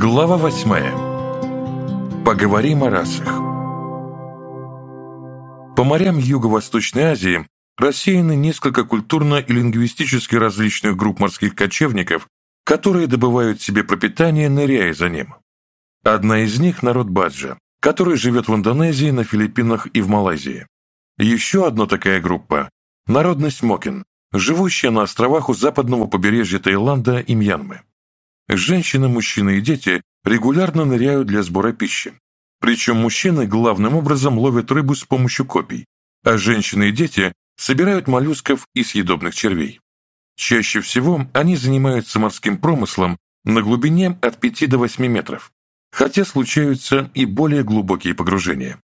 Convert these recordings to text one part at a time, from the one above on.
Глава восьмая. Поговорим о расах. По морям Юго-Восточной Азии рассеяны несколько культурно и лингвистически различных групп морских кочевников, которые добывают себе пропитание, ныряя за ним. Одна из них – народ Баджа, который живет в Индонезии, на Филиппинах и в Малайзии. Еще одна такая группа – народность Мокин, живущая на островах у западного побережья Таиланда и Мьянмы. Женщины, мужчины и дети регулярно ныряют для сбора пищи. Причем мужчины главным образом ловят рыбу с помощью копий, а женщины и дети собирают моллюсков и съедобных червей. Чаще всего они занимаются морским промыслом на глубине от 5 до 8 метров, хотя случаются и более глубокие погружения.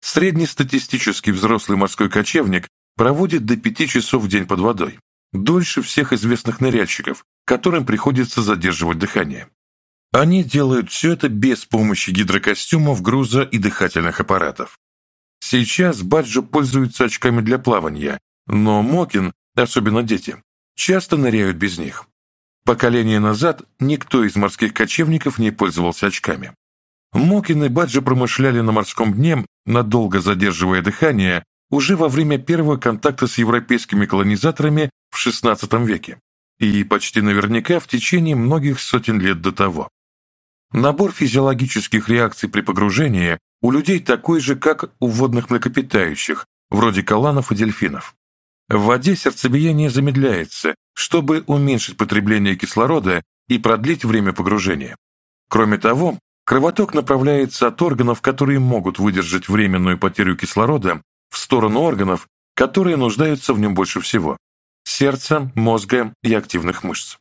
Среднестатистический взрослый морской кочевник проводит до 5 часов в день под водой, дольше всех известных ныряльщиков, которым приходится задерживать дыхание. Они делают все это без помощи гидрокостюмов, груза и дыхательных аппаратов. Сейчас Баджо пользуются очками для плавания, но Мокин, особенно дети, часто ныряют без них. Поколение назад никто из морских кочевников не пользовался очками. Мокин и Баджи промышляли на морском дне, надолго задерживая дыхание, уже во время первого контакта с европейскими колонизаторами в XVI веке и почти наверняка в течение многих сотен лет до того. Набор физиологических реакций при погружении у людей такой же, как у водных млекопитающих, вроде каланов и дельфинов. В воде сердцебиение замедляется, чтобы уменьшить потребление кислорода и продлить время погружения. Кроме того, кровоток направляется от органов, которые могут выдержать временную потерю кислорода, в сторону органов, которые нуждаются в нем больше всего сердца, мозга и активных мышц.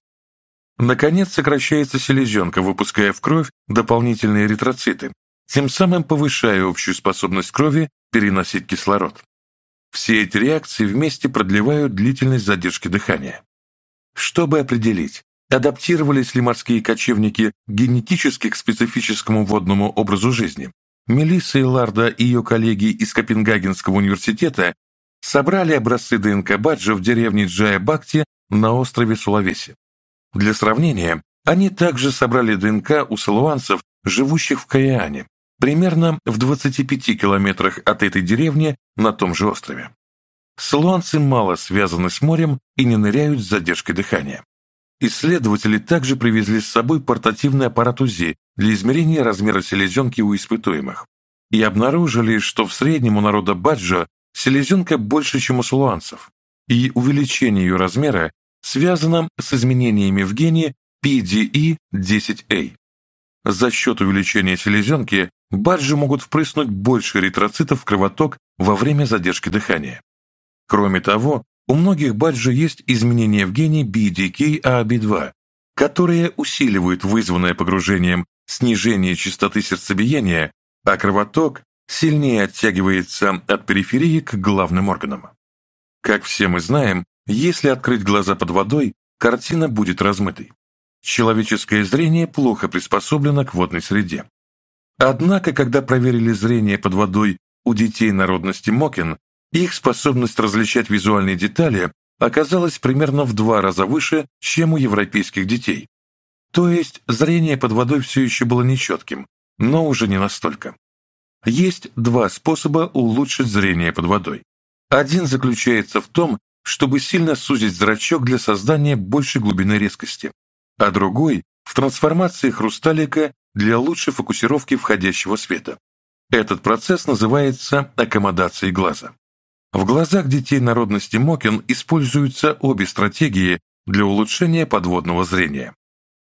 Наконец сокращается селезенка, выпуская в кровь дополнительные эритроциты, тем самым повышая общую способность крови переносить кислород. Все эти реакции вместе продлевают длительность задержки дыхания. Чтобы определить, адаптировались ли морские кочевники генетически к специфическому водному образу жизни, Мелисса Ларда и ее коллеги из Копенгагенского университета собрали образцы ДНК Баджа в деревне Джая-Бакти на острове Сулавеси. Для сравнения, они также собрали ДНК у салуанцев, живущих в Каяане, примерно в 25 километрах от этой деревни на том же острове. Салуанцы мало связаны с морем и не ныряют с задержкой дыхания. Исследователи также привезли с собой портативный аппарат УЗИ для измерения размера селезенки у испытуемых и обнаружили, что в среднем у народа Баджа Селезенка больше, чем у сулуанцев, и увеличение ее размера связано с изменениями в гене PDE-10A. За счет увеличения селезенки баджи могут впрыснуть больше эритроцитов в кровоток во время задержки дыхания. Кроме того, у многих баджи есть изменения в гене BDKAB2, которые усиливают вызванное погружением снижение частоты сердцебиения, а кровоток сильнее оттягивается от периферии к главным органам. Как все мы знаем, если открыть глаза под водой, картина будет размытой. Человеческое зрение плохо приспособлено к водной среде. Однако, когда проверили зрение под водой у детей народности Мокин, их способность различать визуальные детали оказалась примерно в два раза выше, чем у европейских детей. То есть зрение под водой все еще было нечетким, но уже не настолько. Есть два способа улучшить зрение под водой. Один заключается в том, чтобы сильно сузить зрачок для создания большей глубины резкости, а другой – в трансформации хрусталика для лучшей фокусировки входящего света. Этот процесс называется аккомодацией глаза. В глазах детей народности Мокин используются обе стратегии для улучшения подводного зрения.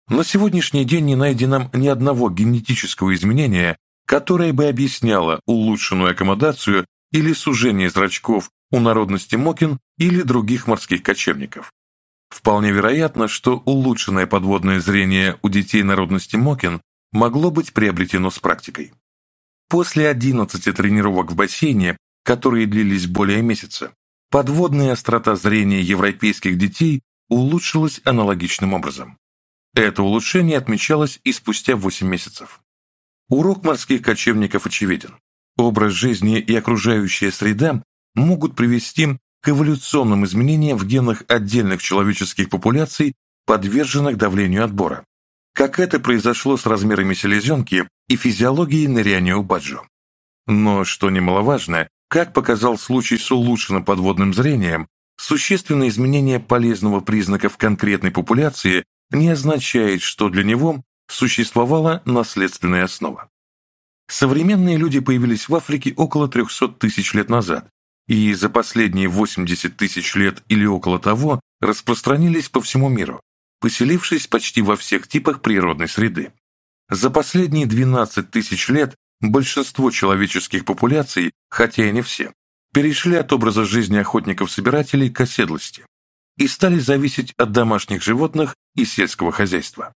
На сегодняшний день не найдено ни одного генетического изменения, которая бы объясняла улучшенную аккомодацию или сужение зрачков у народности Мокин или других морских кочевников. Вполне вероятно, что улучшенное подводное зрение у детей народности Мокин могло быть приобретено с практикой. После 11 тренировок в бассейне, которые длились более месяца, подводная острота зрения европейских детей улучшилась аналогичным образом. Это улучшение отмечалось и спустя 8 месяцев. Урок морских кочевников очевиден. Образ жизни и окружающая среда могут привести к эволюционным изменениям в генах отдельных человеческих популяций, подверженных давлению отбора, как это произошло с размерами селезенки и физиологией ныряния у баджо. Но, что немаловажно, как показал случай с улучшенным подводным зрением, существенное изменение полезного признака в конкретной популяции не означает, что для него существовала наследственная основа. Современные люди появились в Африке около 300 тысяч лет назад, и за последние 80 тысяч лет или около того распространились по всему миру, поселившись почти во всех типах природной среды. За последние 12 тысяч лет большинство человеческих популяций, хотя и не все, перешли от образа жизни охотников-собирателей к оседлости и стали зависеть от домашних животных и сельского хозяйства.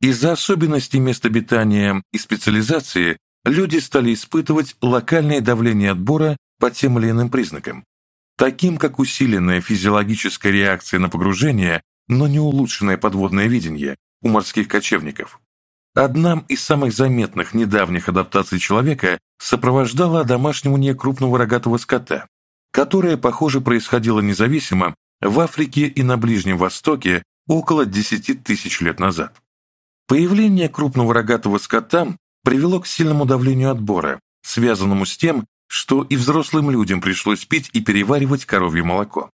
Из-за особенностей места обитания и специализации люди стали испытывать локальное давление отбора по тем или иным признакам, таким как усиленная физиологическая реакция на погружение, но не улучшенное подводное видение у морских кочевников. Одна из самых заметных недавних адаптаций человека сопровождала одомашнивание крупного рогатого скота, которая похоже, происходила независимо в Африке и на Ближнем Востоке около 10 тысяч лет назад. Появление крупного рогатого скота привело к сильному давлению отбора, связанному с тем, что и взрослым людям пришлось пить и переваривать коровье молоко.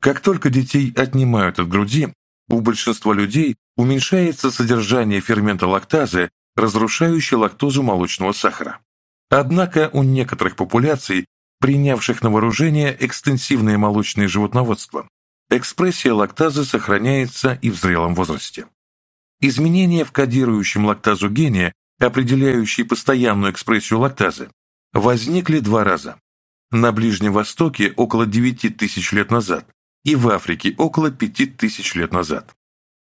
Как только детей отнимают от груди, у большинства людей уменьшается содержание фермента лактазы, разрушающей лактозу молочного сахара. Однако у некоторых популяций, принявших на вооружение экстенсивное молочное животноводство, экспрессия лактазы сохраняется и в зрелом возрасте. Изменения в кодирующем лактазу гене, определяющие постоянную экспрессию лактазы, возникли два раза. На Ближнем Востоке около 9 тысяч лет назад и в Африке около 5 тысяч лет назад.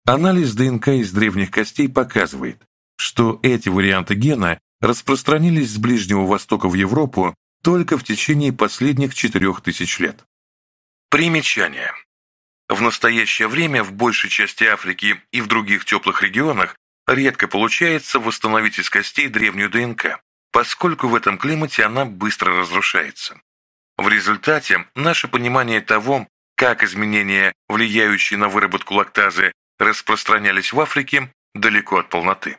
Анализ ДНК из древних костей показывает, что эти варианты гена распространились с Ближнего Востока в Европу только в течение последних 4000 лет. Примечание. В настоящее время в большей части Африки и в других теплых регионах редко получается восстановить из костей древнюю ДНК, поскольку в этом климате она быстро разрушается. В результате наше понимание того, как изменения, влияющие на выработку лактазы, распространялись в Африке, далеко от полноты.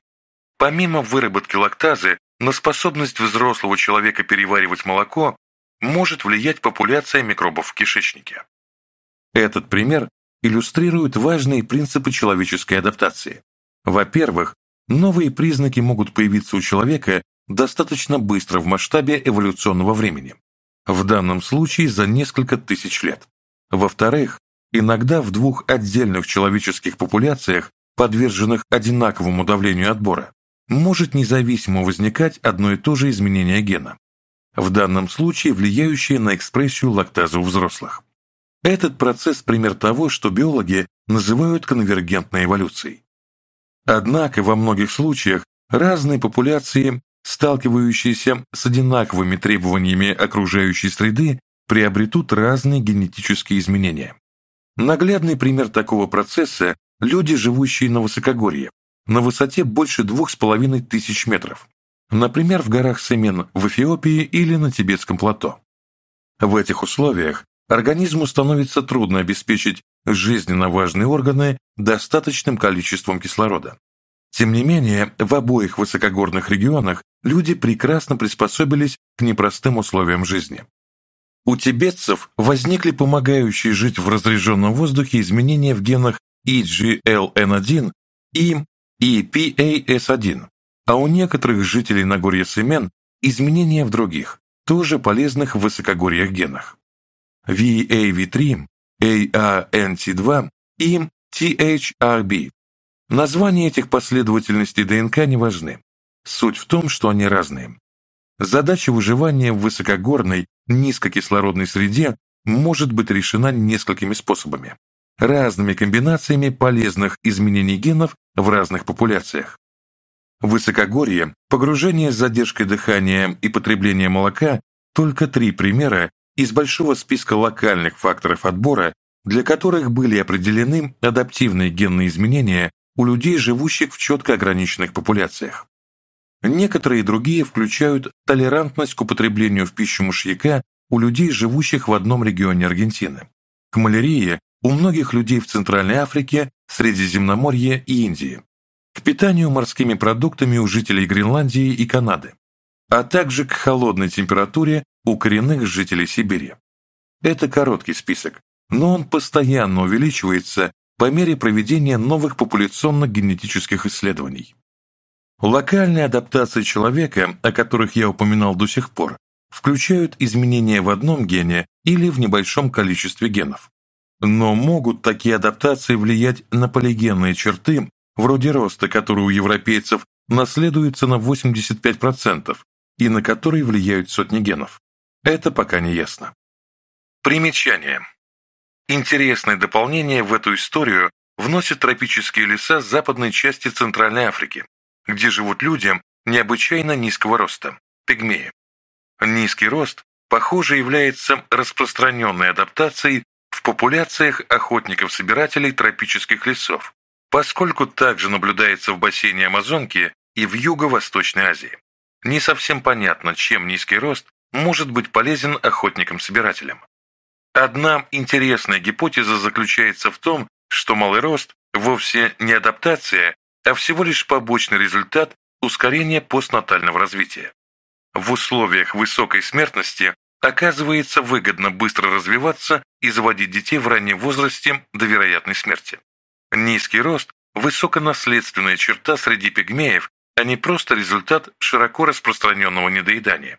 Помимо выработки лактазы, на способность взрослого человека переваривать молоко может влиять популяция микробов в кишечнике. Этот пример иллюстрирует важные принципы человеческой адаптации. Во-первых, новые признаки могут появиться у человека достаточно быстро в масштабе эволюционного времени, в данном случае за несколько тысяч лет. Во-вторых, иногда в двух отдельных человеческих популяциях, подверженных одинаковому давлению отбора, может независимо возникать одно и то же изменение гена, в данном случае влияющее на экспрессию лактазы у взрослых. Этот процесс – пример того, что биологи называют конвергентной эволюцией. Однако во многих случаях разные популяции, сталкивающиеся с одинаковыми требованиями окружающей среды, приобретут разные генетические изменения. Наглядный пример такого процесса – люди, живущие на высокогорье, на высоте больше 2500 метров, например, в горах Семен в Эфиопии или на Тибетском плато. В этих условиях Организму становится трудно обеспечить жизненно важные органы достаточным количеством кислорода. Тем не менее, в обоих высокогорных регионах люди прекрасно приспособились к непростым условиям жизни. У тибетцев возникли помогающие жить в разреженном воздухе изменения в генах EGLN1 и EPAS1, а у некоторых жителей Нагорья Семен изменения в других, тоже полезных в высокогорьях генах. VAV3, ARNT2 и THRB. Названия этих последовательностей ДНК не важны. Суть в том, что они разные. Задача выживания в высокогорной, низкокислородной среде может быть решена несколькими способами. Разными комбинациями полезных изменений генов в разных популяциях. Высокогорье, погружение с задержкой дыхания и потребление молока – только три примера из большого списка локальных факторов отбора, для которых были определены адаптивные генные изменения у людей, живущих в четко ограниченных популяциях. Некоторые другие включают толерантность к употреблению в пищу мышьяка у людей, живущих в одном регионе Аргентины, к малярии у многих людей в Центральной Африке, Средиземноморье и Индии, к питанию морскими продуктами у жителей Гренландии и Канады, а также к холодной температуре у коренных жителей Сибири. Это короткий список, но он постоянно увеличивается по мере проведения новых популяционно-генетических исследований. Локальные адаптации человека, о которых я упоминал до сих пор, включают изменения в одном гене или в небольшом количестве генов. Но могут такие адаптации влиять на полигенные черты, вроде роста, который у европейцев наследуется на 85% и на который влияют сотни генов. Это пока не ясно. Примечание. Интересное дополнение в эту историю вносят тропические леса западной части Центральной Африки, где живут люди необычайно низкого роста – пигмеи. Низкий рост, похоже, является распространенной адаптацией в популяциях охотников-собирателей тропических лесов, поскольку также наблюдается в бассейне Амазонки и в Юго-Восточной Азии. Не совсем понятно, чем низкий рост может быть полезен охотникам-собирателям. Одна интересная гипотеза заключается в том, что малый рост вовсе не адаптация, а всего лишь побочный результат ускорения постнатального развития. В условиях высокой смертности оказывается выгодно быстро развиваться и заводить детей в раннем возрасте до вероятной смерти. Низкий рост – высоконаследственная черта среди пигмеев, а не просто результат широко распространенного недоедания.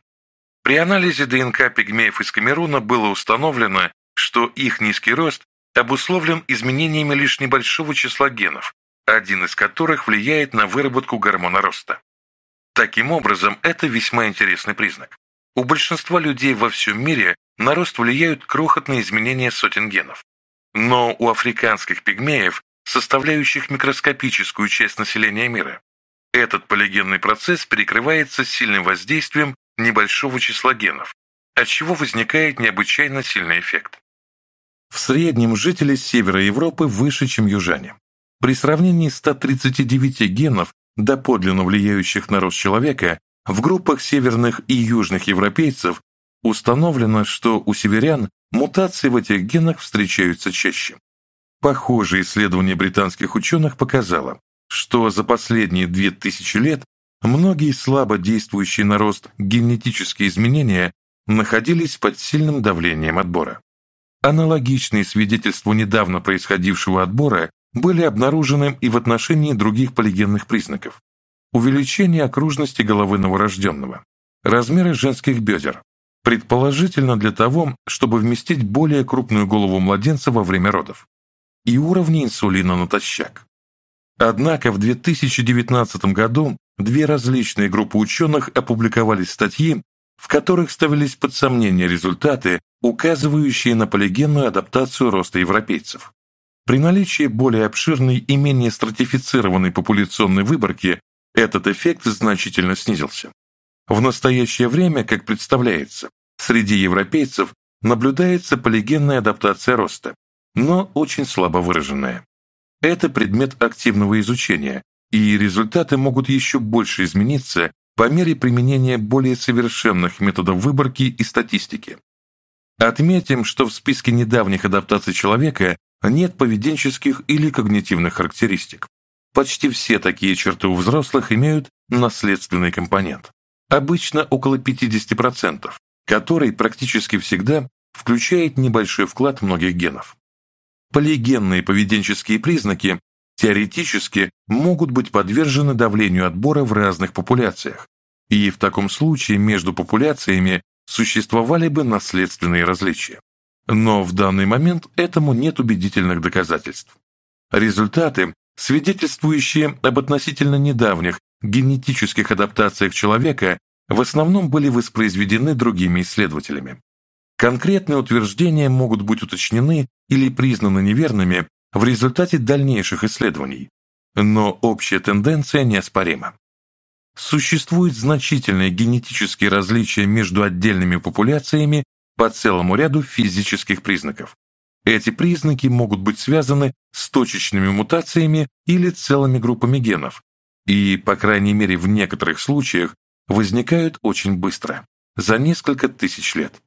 При анализе ДНК пигмеев из Камеруна было установлено, что их низкий рост обусловлен изменениями лишь небольшого числа генов, один из которых влияет на выработку гормона роста. Таким образом, это весьма интересный признак. У большинства людей во всем мире на рост влияют крохотные изменения сотен генов. Но у африканских пигмеев, составляющих микроскопическую часть населения мира, этот полигенный процесс перекрывается сильным воздействием небольшого числа генов, отчего возникает необычайно сильный эффект. В среднем жители севера Европы выше, чем южане. При сравнении 139 генов, доподлинно влияющих на рост человека, в группах северных и южных европейцев установлено, что у северян мутации в этих генах встречаются чаще. Похожее исследование британских ученых показало, что за последние 2000 лет Многие слабо действующие на рост генетические изменения находились под сильным давлением отбора. Аналогичные свидетельства недавно происходившего отбора были обнаружены и в отношении других полигенных признаков. Увеличение окружности головы новорожденного, размеры женских бедер, предположительно для того, чтобы вместить более крупную голову младенца во время родов, и уровни инсулина натощак. Однако в 2019 году Две различные группы ученых опубликовали статьи, в которых ставились под сомнение результаты, указывающие на полигенную адаптацию роста европейцев. При наличии более обширной и менее стратифицированной популяционной выборки этот эффект значительно снизился. В настоящее время, как представляется, среди европейцев наблюдается полигенная адаптация роста, но очень слабо выраженная. Это предмет активного изучения, и результаты могут еще больше измениться по мере применения более совершенных методов выборки и статистики. Отметим, что в списке недавних адаптаций человека нет поведенческих или когнитивных характеристик. Почти все такие черты у взрослых имеют наследственный компонент, обычно около 50%, который практически всегда включает небольшой вклад многих генов. Полигенные поведенческие признаки теоретически могут быть подвержены давлению отбора в разных популяциях, и в таком случае между популяциями существовали бы наследственные различия. Но в данный момент этому нет убедительных доказательств. Результаты, свидетельствующие об относительно недавних генетических адаптациях человека, в основном были воспроизведены другими исследователями. Конкретные утверждения могут быть уточнены или признаны неверными в результате дальнейших исследований, но общая тенденция неоспорима. Существует значительное генетические различия между отдельными популяциями по целому ряду физических признаков. Эти признаки могут быть связаны с точечными мутациями или целыми группами генов, и, по крайней мере, в некоторых случаях возникают очень быстро, за несколько тысяч лет.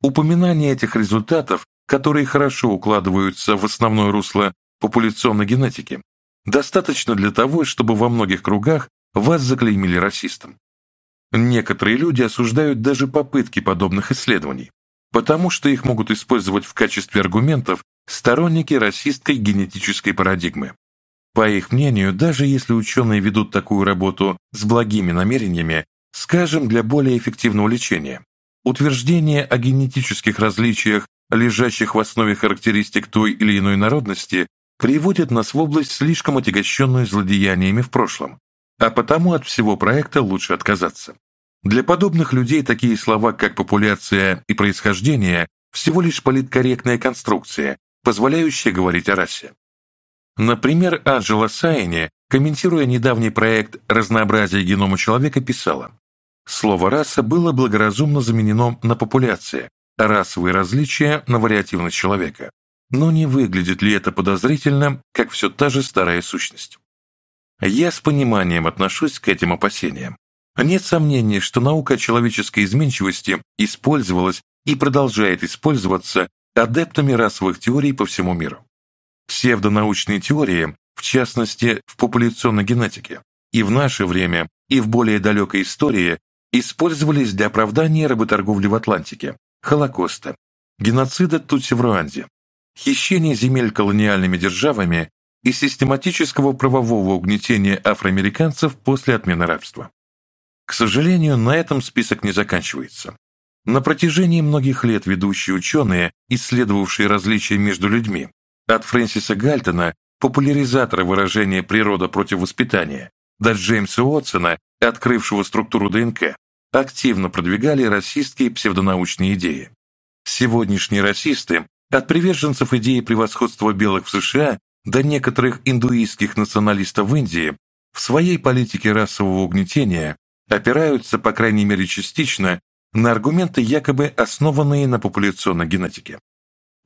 Упоминание этих результатов которые хорошо укладываются в основное русло популяционной генетики, достаточно для того, чтобы во многих кругах вас заклеймили расистом. Некоторые люди осуждают даже попытки подобных исследований, потому что их могут использовать в качестве аргументов сторонники расистской генетической парадигмы. По их мнению, даже если ученые ведут такую работу с благими намерениями, скажем, для более эффективного лечения, утверждение о генетических различиях лежащих в основе характеристик той или иной народности, приводит нас в область, слишком отягощенную злодеяниями в прошлом, а потому от всего проекта лучше отказаться. Для подобных людей такие слова, как популяция и происхождение, всего лишь политкорректная конструкция, позволяющая говорить о расе. Например, Анджела Сайни, комментируя недавний проект «Разнообразие генома человека», писала, Слово «раса» было благоразумно заменено на «популяция», расовые различия на вариативность человека. Но не выглядит ли это подозрительно, как все та же старая сущность? Я с пониманием отношусь к этим опасениям. Нет сомнений, что наука о человеческой изменчивости использовалась и продолжает использоваться адептами расовых теорий по всему миру. Псевдонаучные теории, в частности, в популяционной генетике, и в наше время, и в более далекой истории, использовались для оправдания работорговли в Атлантике, Холокоста, геноцида Тутси в Руанде, хищения земель колониальными державами и систематического правового угнетения афроамериканцев после отмены рабства. К сожалению, на этом список не заканчивается. На протяжении многих лет ведущие ученые, исследовавшие различия между людьми, от Фрэнсиса Гальтона, популяризатора выражения «природа против воспитания», до Джеймса Уотсона, открывшего структуру ДНК, активно продвигали расистские псевдонаучные идеи. Сегодняшние расисты, от приверженцев идеи превосходства белых в США до некоторых индуистских националистов в Индии, в своей политике расового угнетения опираются, по крайней мере частично, на аргументы, якобы основанные на популяционной генетике.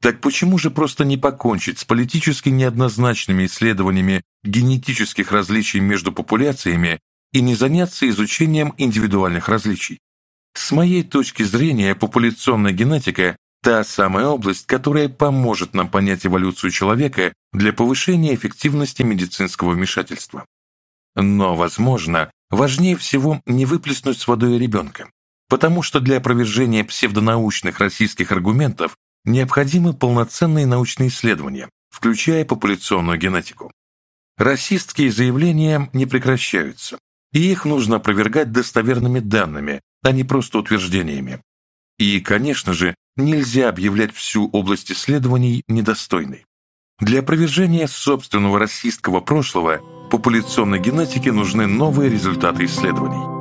Так почему же просто не покончить с политически неоднозначными исследованиями генетических различий между популяциями и не заняться изучением индивидуальных различий. С моей точки зрения, популяционная генетика – та самая область, которая поможет нам понять эволюцию человека для повышения эффективности медицинского вмешательства. Но, возможно, важнее всего не выплеснуть с водой ребенка, потому что для опровержения псевдонаучных российских аргументов необходимы полноценные научные исследования, включая популяционную генетику. Расистские заявления не прекращаются, и их нужно опровергать достоверными данными, а не просто утверждениями. И, конечно же, нельзя объявлять всю область исследований недостойной. Для опровержения собственного расистского прошлого популяционной генетике нужны новые результаты исследований.